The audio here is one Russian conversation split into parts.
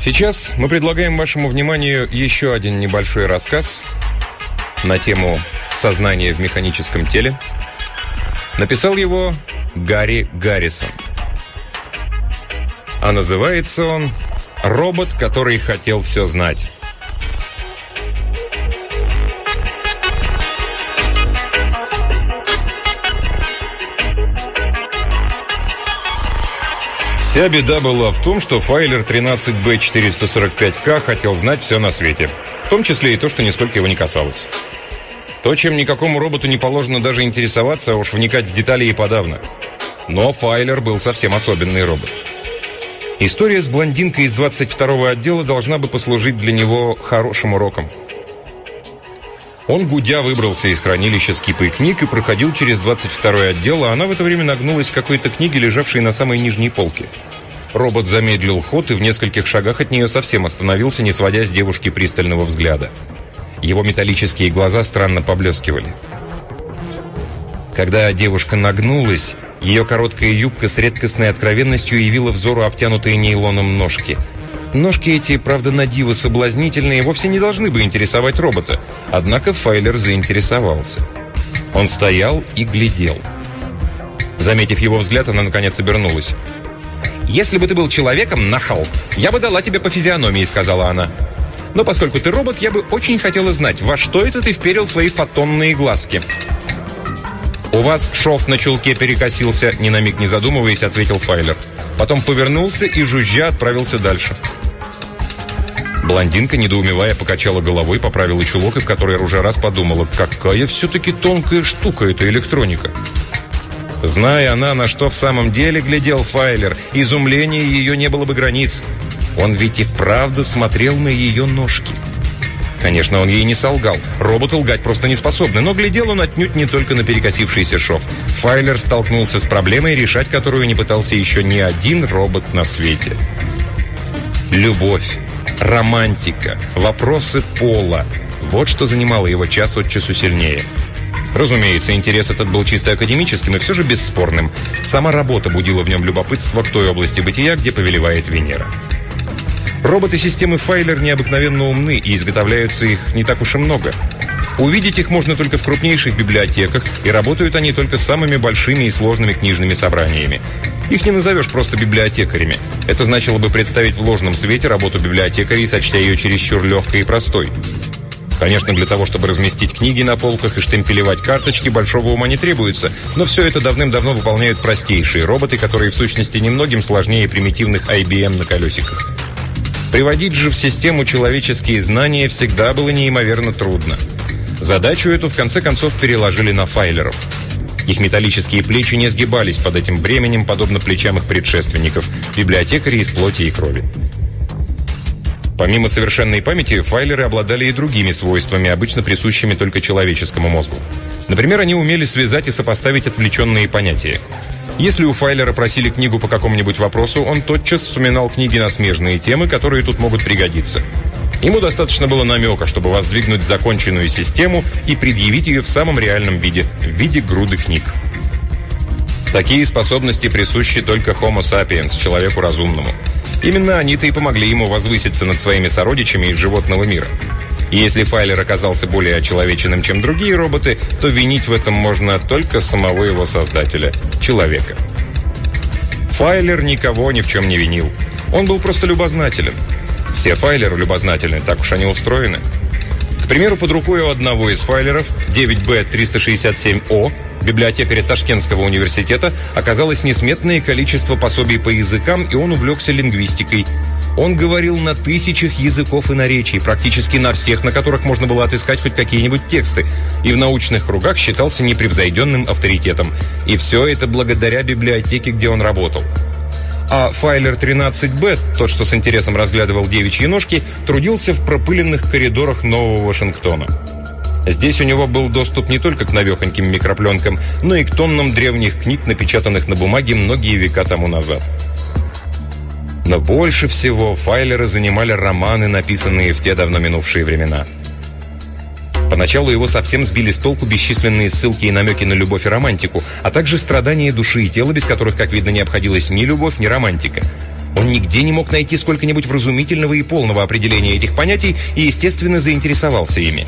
Сейчас мы предлагаем вашему вниманию еще один небольшой рассказ на тему «Сознание в механическом теле». Написал его Гарри Гаррисон. А называется он «Робот, который хотел все знать». Вся беда была в том, что файлер 13B445K хотел знать все на свете. В том числе и то, что нисколько его не касалось. То, чем никакому роботу не положено даже интересоваться, а уж вникать в детали и подавно. Но Файлер был совсем особенный робот. История с блондинкой из 22-го отдела должна бы послужить для него хорошим уроком. Он, гудя, выбрался из хранилища с кипой книг и проходил через 22-й отдел, а она в это время нагнулась к какой-то книге, лежавшей на самой нижней полке. Робот замедлил ход и в нескольких шагах от нее совсем остановился, не сводя с девушки пристального взгляда. Его металлические глаза странно поблескивали. Когда девушка нагнулась, ее короткая юбка с редкостной откровенностью явила взору обтянутые нейлоном ножки – Ножки эти, правда, на диво соблазнительные, вовсе не должны бы интересовать робота. Однако Файлер заинтересовался. Он стоял и глядел. Заметив его взгляд, она наконец обернулась. «Если бы ты был человеком, нахал, я бы дала тебе по физиономии», — сказала она. «Но поскольку ты робот, я бы очень хотела знать, во что это ты вперил свои фотонные глазки». «У вас шов на чулке перекосился», — ни на миг не задумываясь, ответил Файлер. Потом повернулся и, жужжа, отправился дальше. Блондинка, недоумевая, покачала головой, поправила чулок и в который уже раз подумала, какая все-таки тонкая штука эта электроника. Зная она, на что в самом деле глядел Файлер, изумления ее не было бы границ. Он ведь и вправду смотрел на ее ножки. Конечно, он ей не солгал. Роботы лгать просто не способны, но глядел он отнюдь не только на перекосившийся шов. Файлер столкнулся с проблемой, решать которую не пытался еще ни один робот на свете. Любовь, романтика, вопросы пола – вот что занимало его час от часу сильнее. Разумеется, интерес этот был чисто академическим и все же бесспорным. Сама работа будила в нем любопытство к той области бытия, где повелевает Венера. Роботы системы Файлер необыкновенно умны и изготовляются их не так уж и много. Увидеть их можно только в крупнейших библиотеках, и работают они только с самыми большими и сложными книжными собраниями. Их не назовешь просто библиотекарями. Это значило бы представить в ложном свете работу библиотекарей, сочтя ее чересчур легкой и простой. Конечно, для того, чтобы разместить книги на полках и штемпелевать карточки, большого ума не требуется, но все это давным-давно выполняют простейшие роботы, которые в сущности немногим сложнее примитивных IBM на колесиках. Приводить же в систему человеческие знания всегда было неимоверно трудно. Задачу эту в конце концов переложили на файлеров. Их металлические плечи не сгибались под этим бременем, подобно плечам их предшественников, библиотекарей из плоти и крови. Помимо совершенной памяти, файлеры обладали и другими свойствами, обычно присущими только человеческому мозгу. Например, они умели связать и сопоставить отвлеченные понятия. Если у Файлера просили книгу по какому-нибудь вопросу, он тотчас вспоминал книги на смежные темы, которые тут могут пригодиться. Ему достаточно было намека, чтобы воздвигнуть законченную систему и предъявить ее в самом реальном виде, в виде груды книг. Такие способности присущи только Homo sapiens, человеку разумному. Именно они-то и помогли ему возвыситься над своими сородичами из животного мира. И если Файлер оказался более очеловеченным, чем другие роботы, то винить в этом можно только самого его создателя – человека. Файлер никого ни в чем не винил. Он был просто любознателен. Все Файлеры любознательны, так уж они устроены. Примеру, под рукой у одного из Файлеров, 9B367O, библиотекаря Ташкентского университета, оказалось несметное количество пособий по языкам, и он увлекся лингвистикой – он говорил на тысячах языков и наречий, практически на всех, на которых можно было отыскать хоть какие-нибудь тексты, и в научных кругах считался непревзойденным авторитетом. И все это благодаря библиотеке, где он работал. А Файлер 13Б, тот, что с интересом разглядывал девичьи ножки, трудился в пропыленных коридорах Нового Вашингтона. Здесь у него был доступ не только к навехоньким микропленкам, но и к тоннам древних книг, напечатанных на бумаге многие века тому назад. Но больше всего Файлера занимали романы, написанные в те давно минувшие времена. Поначалу его совсем сбили с толку бесчисленные ссылки и намеки на любовь и романтику, а также страдания души и тела, без которых, как видно, не обходилась ни любовь, ни романтика. Он нигде не мог найти сколько-нибудь вразумительного и полного определения этих понятий и, естественно, заинтересовался ими.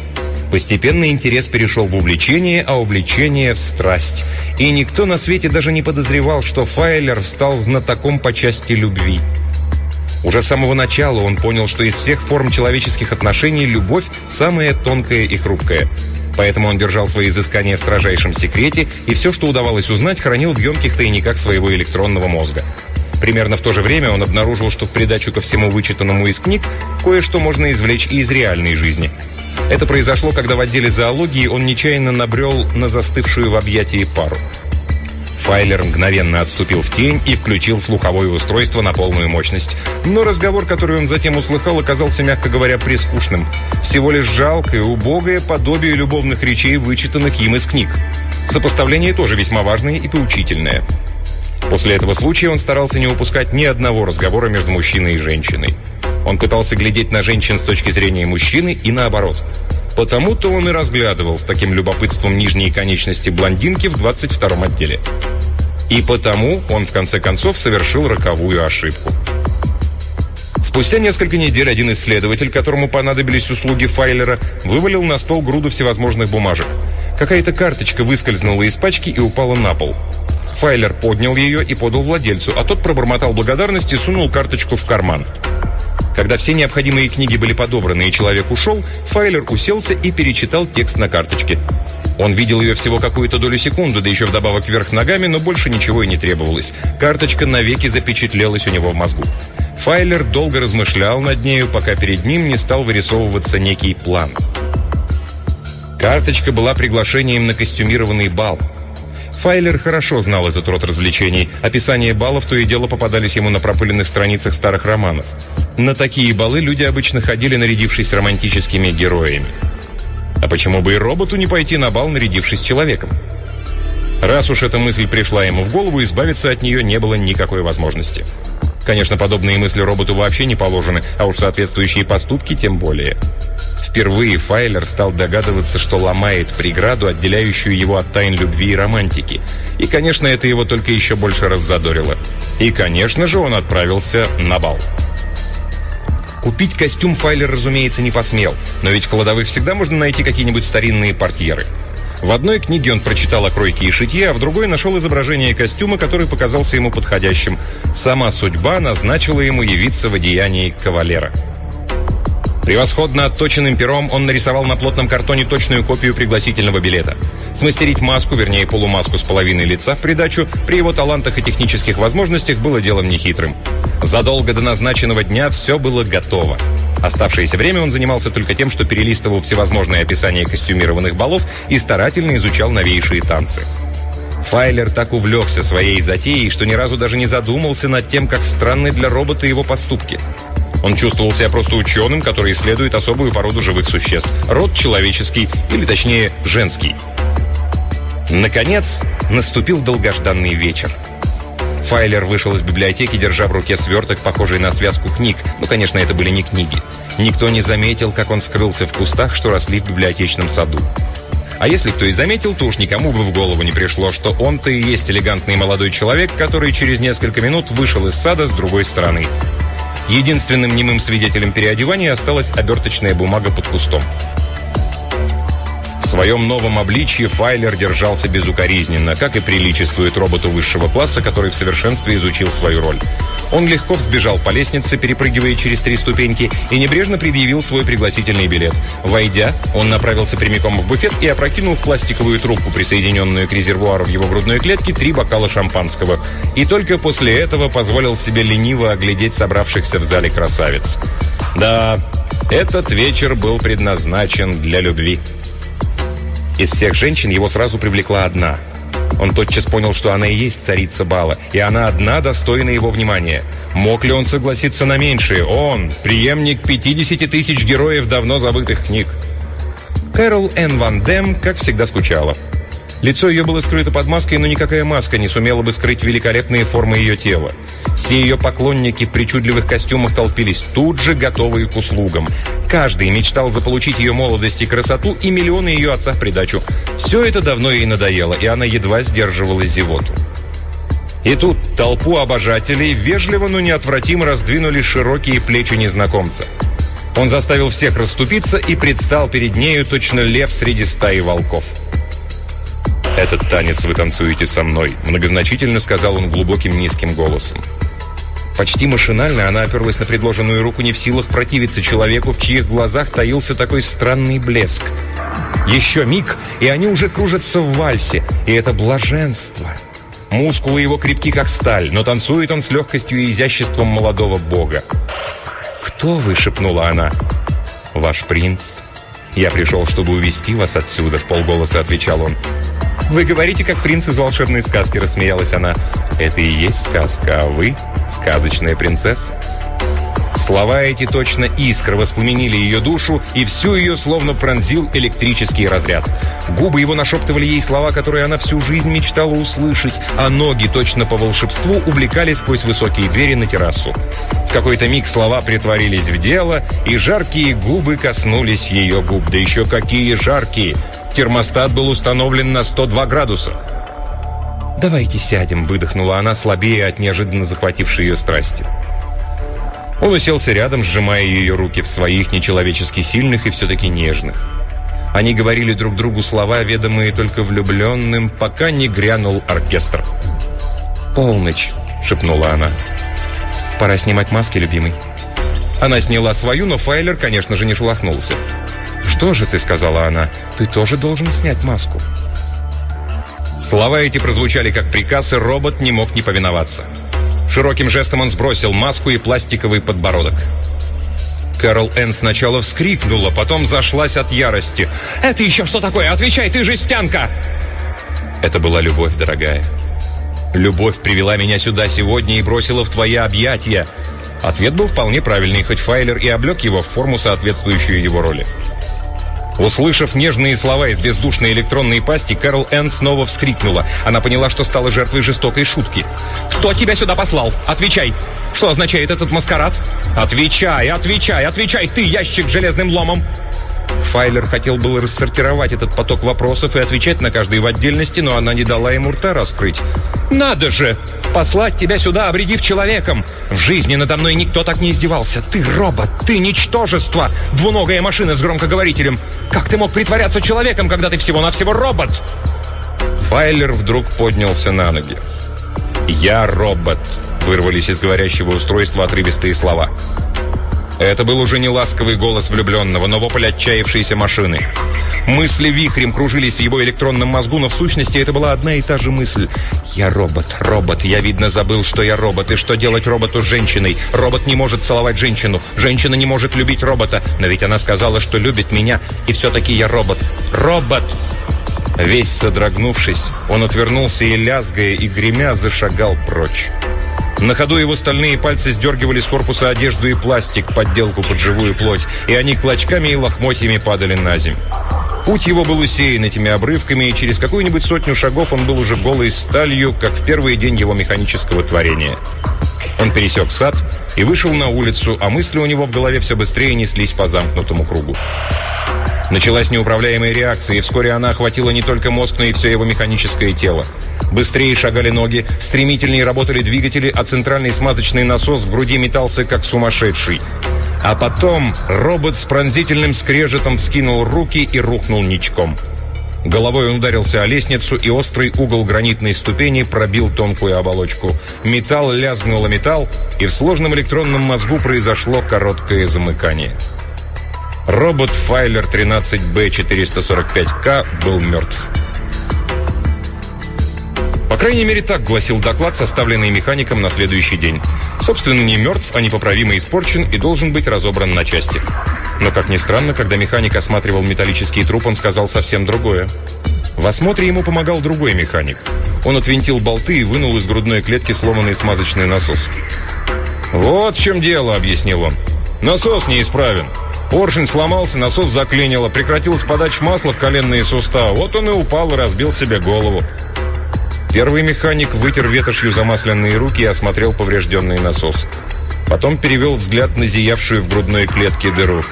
Постепенно интерес перешел в увлечение, а увлечение – в страсть. И никто на свете даже не подозревал, что Файлер стал знатоком по части любви. Уже с самого начала он понял, что из всех форм человеческих отношений любовь – самая тонкая и хрупкая. Поэтому он держал свои изыскания в строжайшем секрете и все, что удавалось узнать, хранил в емких тайниках своего электронного мозга. Примерно в то же время он обнаружил, что в придачу ко всему вычитанному из книг кое-что можно извлечь и из реальной жизни. Это произошло, когда в отделе зоологии он нечаянно набрел на застывшую в объятии пару. Файлер мгновенно отступил в тень и включил слуховое устройство на полную мощность. Но разговор, который он затем услыхал, оказался, мягко говоря, прискучным. Всего лишь жалкое, убогое подобие любовных речей, вычитанных им из книг. Сопоставление тоже весьма важное и поучительное. После этого случая он старался не упускать ни одного разговора между мужчиной и женщиной. Он пытался глядеть на женщин с точки зрения мужчины и наоборот – Потому-то он и разглядывал с таким любопытством нижние конечности блондинки в 22-м отделе. И потому он, в конце концов, совершил роковую ошибку. Спустя несколько недель один исследователь, которому понадобились услуги Файлера, вывалил на стол груду всевозможных бумажек. Какая-то карточка выскользнула из пачки и упала на пол. Файлер поднял ее и подал владельцу, а тот пробормотал благодарность и сунул карточку в карман. Когда все необходимые книги были подобраны и человек ушел, Файлер уселся и перечитал текст на карточке. Он видел ее всего какую-то долю секунды, да еще вдобавок вверх ногами, но больше ничего и не требовалось. Карточка навеки запечатлелась у него в мозгу. Файлер долго размышлял над нею, пока перед ним не стал вырисовываться некий план. Карточка была приглашением на костюмированный бал – Файлер хорошо знал этот род развлечений. Описания баллов то и дело попадались ему на пропыленных страницах старых романов. На такие балы люди обычно ходили, нарядившись романтическими героями. А почему бы и роботу не пойти на бал, нарядившись человеком? Раз уж эта мысль пришла ему в голову, избавиться от нее не было никакой возможности. Конечно, подобные мысли роботу вообще не положены, а уж соответствующие поступки тем более. Впервые Файлер стал догадываться, что ломает преграду, отделяющую его от тайн любви и романтики. И, конечно, это его только еще больше раззадорило. И, конечно же, он отправился на бал. Купить костюм Файлер, разумеется, не посмел, но ведь в кладовых всегда можно найти какие-нибудь старинные портьеры. В одной книге он прочитал о кройке и шитье, а в другой нашел изображение костюма, который показался ему подходящим. Сама судьба назначила ему явиться в одеянии кавалера. Превосходно отточенным пером он нарисовал на плотном картоне точную копию пригласительного билета. Смастерить маску, вернее полумаску с половиной лица в придачу, при его талантах и технических возможностях было делом нехитрым. Задолго до назначенного дня все было готово. Оставшееся время он занимался только тем, что перелистывал всевозможные описания костюмированных балов и старательно изучал новейшие танцы. Файлер так увлекся своей затеей, что ни разу даже не задумался над тем, как странны для робота его поступки – он чувствовал себя просто ученым, который исследует особую породу живых существ. Род человеческий, или точнее, женский. Наконец, наступил долгожданный вечер. Файлер вышел из библиотеки, держа в руке сверток, похожий на связку книг. Ну, конечно, это были не книги. Никто не заметил, как он скрылся в кустах, что росли в библиотечном саду. А если кто и заметил, то уж никому бы в голову не пришло, что он-то и есть элегантный молодой человек, который через несколько минут вышел из сада с другой стороны. Единственным немым свидетелем переодевания осталась оберточная бумага под кустом. Своем новом обличье Файлер держался безукоризненно, как и приличествует роботу высшего класса, который в совершенстве изучил свою роль. Он легко взбежал по лестнице, перепрыгивая через три ступеньки, и небрежно предъявил свой пригласительный билет. Войдя, он направился прямиком в буфет и опрокинул в пластиковую трубку, присоединенную к резервуару в его грудной клетке, три бокала шампанского. И только после этого позволил себе лениво оглядеть собравшихся в зале красавиц. Да, этот вечер был предназначен для любви. Из всех женщин его сразу привлекла одна. Он тотчас понял, что она и есть царица бала, и она одна достойна его внимания. Мог ли он согласиться на меньшее? Он, преемник 50 тысяч героев давно забытых книг. Кэрол Н. Ван Дэм, как всегда, скучала. Лицо ее было скрыто под маской, но никакая маска не сумела бы скрыть великолепные формы ее тела. Все ее поклонники в причудливых костюмах толпились тут же, готовые к услугам. Каждый мечтал заполучить ее молодость и красоту, и миллионы ее отца в придачу. Все это давно ей надоело, и она едва сдерживала зевоту. И тут толпу обожателей вежливо, но неотвратимо раздвинули широкие плечи незнакомца. Он заставил всех расступиться и предстал перед нею точно лев среди стаи волков. «Этот танец вы танцуете со мной», – многозначительно сказал он глубоким низким голосом. Почти машинально она оперлась на предложенную руку, не в силах противиться человеку, в чьих глазах таился такой странный блеск. Еще миг, и они уже кружатся в вальсе, и это блаженство. Мускулы его крепки, как сталь, но танцует он с легкостью и изяществом молодого бога. «Кто вы?» — шепнула она. «Ваш принц. Я пришел, чтобы увести вас отсюда», — в полголоса отвечал он. «Вы говорите, как принц из волшебной сказки», — рассмеялась она. «Это и есть сказка, а вы — сказочная принцесса». Слова эти точно искры воспламенили ее душу, и всю ее словно пронзил электрический разряд. Губы его нашептывали ей слова, которые она всю жизнь мечтала услышать, а ноги точно по волшебству увлекали сквозь высокие двери на террасу. В какой-то миг слова притворились в дело, и жаркие губы коснулись ее губ. Да еще какие жаркие! Термостат был установлен на 102 градуса. «Давайте сядем», — выдохнула она, слабее от неожиданно захватившей ее страсти. Он уселся рядом, сжимая ее руки в своих нечеловечески сильных и все-таки нежных. Они говорили друг другу слова, ведомые только влюбленным, пока не грянул оркестр. «Полночь», — шепнула она. «Пора снимать маски, любимый». Она сняла свою, но Файлер, конечно же, не шелохнулся. «Что же ты?» — сказала она. «Ты тоже должен снять маску». Слова эти прозвучали как приказ, и робот не мог не повиноваться. Широким жестом он сбросил маску и пластиковый подбородок. Кэрол Энн сначала вскрикнула, потом зашлась от ярости. «Это еще что такое? Отвечай, ты жестянка!» Это была любовь, дорогая. Любовь привела меня сюда сегодня и бросила в твои объятия. Ответ был вполне правильный, хоть Файлер и облег его в форму, соответствующую его роли. Услышав нежные слова из бездушной электронной пасти, Кэрол Энн снова вскрикнула. Она поняла, что стала жертвой жестокой шутки. «Кто тебя сюда послал? Отвечай! Что означает этот маскарад? Отвечай, отвечай, отвечай! Ты ящик с железным ломом!» Файлер хотел было рассортировать этот поток вопросов и отвечать на каждый в отдельности, но она не дала ему рта раскрыть. «Надо же! Послать тебя сюда, обредив человеком! В жизни надо мной никто так не издевался! Ты робот! Ты ничтожество! Двуногая машина с громкоговорителем! Как ты мог притворяться человеком, когда ты всего-навсего робот?» Файлер вдруг поднялся на ноги. «Я робот!» — вырвались из говорящего устройства отрывистые слова. Это был уже не ласковый голос влюбленного, но вопль отчаявшейся машины. Мысли вихрем кружились в его электронном мозгу, но в сущности это была одна и та же мысль. «Я робот, робот, я, видно, забыл, что я робот, и что делать роботу с женщиной? Робот не может целовать женщину, женщина не может любить робота, но ведь она сказала, что любит меня, и все-таки я робот. Робот!» Весь содрогнувшись, он отвернулся и, лязгая и гремя, зашагал прочь. На ходу его стальные пальцы сдергивали с корпуса одежду и пластик, подделку под живую плоть, и они клочками и лохмотьями падали на землю. Путь его был усеян этими обрывками, и через какую-нибудь сотню шагов он был уже голой сталью, как в первый день его механического творения. Он пересек сад и вышел на улицу, а мысли у него в голове все быстрее неслись по замкнутому кругу. Началась неуправляемая реакция, и вскоре она охватила не только мозг, но и все его механическое тело. Быстрее шагали ноги, стремительнее работали двигатели, а центральный смазочный насос в груди метался, как сумасшедший. А потом робот с пронзительным скрежетом вскинул руки и рухнул ничком. Головой он ударился о лестницу, и острый угол гранитной ступени пробил тонкую оболочку. Металл лязгнуло металл, и в сложном электронном мозгу произошло короткое замыкание. Робот Файлер 13B445К был мертв. По крайней мере, так гласил доклад, составленный механиком на следующий день. Собственно, не мертв, а непоправимо испорчен и должен быть разобран на части. Но, как ни странно, когда механик осматривал металлический труп, он сказал совсем другое. В осмотре ему помогал другой механик. Он отвинтил болты и вынул из грудной клетки сломанный смазочный насос. «Вот в чем дело», — объяснил он. «Насос неисправен. Поршень сломался, насос заклинило, прекратилась подача масла в коленные суставы. Вот он и упал и разбил себе голову. Первый механик вытер ветошью замасленные руки и осмотрел поврежденный насос. Потом перевел взгляд на зиявшую в грудной клетке дыру.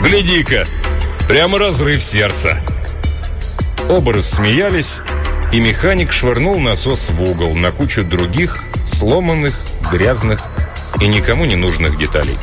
«Гляди-ка! Прямо разрыв сердца!» Оба рассмеялись, И механик швырнул насос в угол на кучу других, сломанных, грязных и никому не нужных деталей.